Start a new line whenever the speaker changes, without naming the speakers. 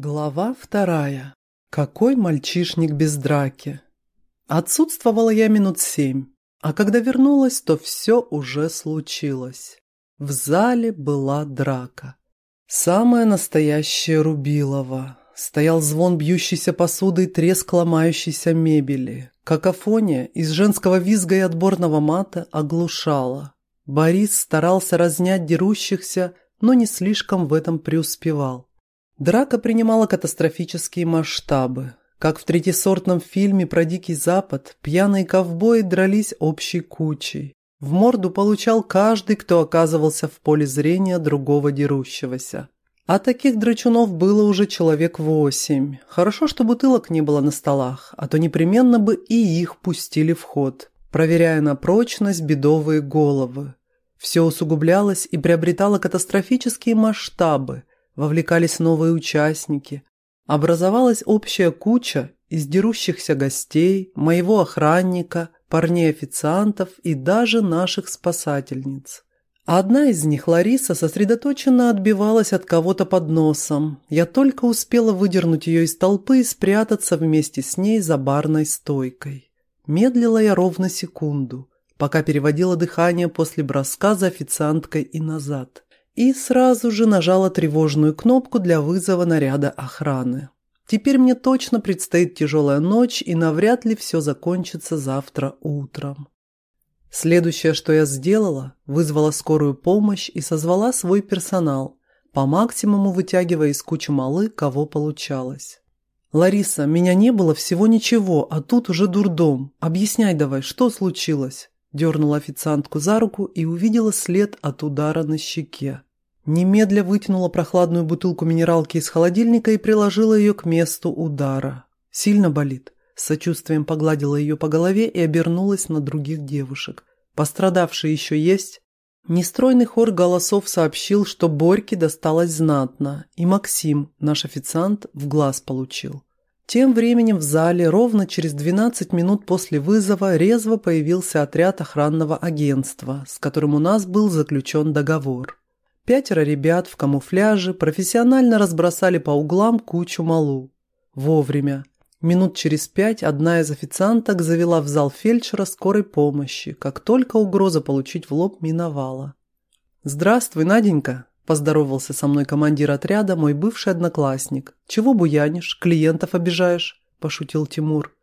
Глава вторая. Какой мальчишник без драки? Отсутствовала я минут семь, а когда вернулась, то все уже случилось. В зале была драка. Самая настоящая Рубилова. Стоял звон бьющейся посуды и треск ломающейся мебели. Какофония из женского визга и отборного мата оглушала. Борис старался разнять дерущихся, но не слишком в этом преуспевал. Драка принимала катастрофические масштабы. Как в третьесортном фильме про Дикий Запад, пьяные ковбои дрались общей кучей. В морду получал каждый, кто оказывался в поле зрения другого дерущегося. А таких драчунов было уже человек восемь. Хорошо, что бутылок не было на столах, а то непременно бы и их пустили в ход, проверяя на прочность бедовые головы. Все усугублялось и приобретало катастрофические масштабы, вовлекались новые участники. Образовалась общая куча из дерущихся гостей, моего охранника, парней-официантов и даже наших спасательниц. Одна из них, Лариса, сосредоточенно отбивалась от кого-то под носом. Я только успела выдернуть ее из толпы и спрятаться вместе с ней за барной стойкой. Медлила я ровно секунду, пока переводила дыхание после броска за официанткой и назад и сразу же нажала тревожную кнопку для вызова наряда охраны. Теперь мне точно предстоит тяжелая ночь, и навряд ли все закончится завтра утром. Следующее, что я сделала, вызвала скорую помощь и созвала свой персонал, по максимуму вытягивая из кучи малы, кого получалось. «Лариса, меня не было всего ничего, а тут уже дурдом. Объясняй давай, что случилось?» Дернула официантку за руку и увидела след от удара на щеке. Немедля вытянула прохладную бутылку минералки из холодильника и приложила ее к месту удара. Сильно болит. С сочувствием погладила ее по голове и обернулась на других девушек. Пострадавшие еще есть? Нестройный хор голосов сообщил, что Борьке досталось знатно, и Максим, наш официант, в глаз получил. Тем временем в зале ровно через 12 минут после вызова резво появился отряд охранного агентства, с которым у нас был заключен договор. Пятеро ребят в камуфляже профессионально разбросали по углам кучу малу. Вовремя. Минут через пять одна из официанток завела в зал фельдшера скорой помощи, как только угроза получить в лоб миновала. «Здравствуй, Наденька!» – поздоровался со мной командир отряда, мой бывший одноклассник. «Чего буянишь? Клиентов обижаешь?» – пошутил Тимур.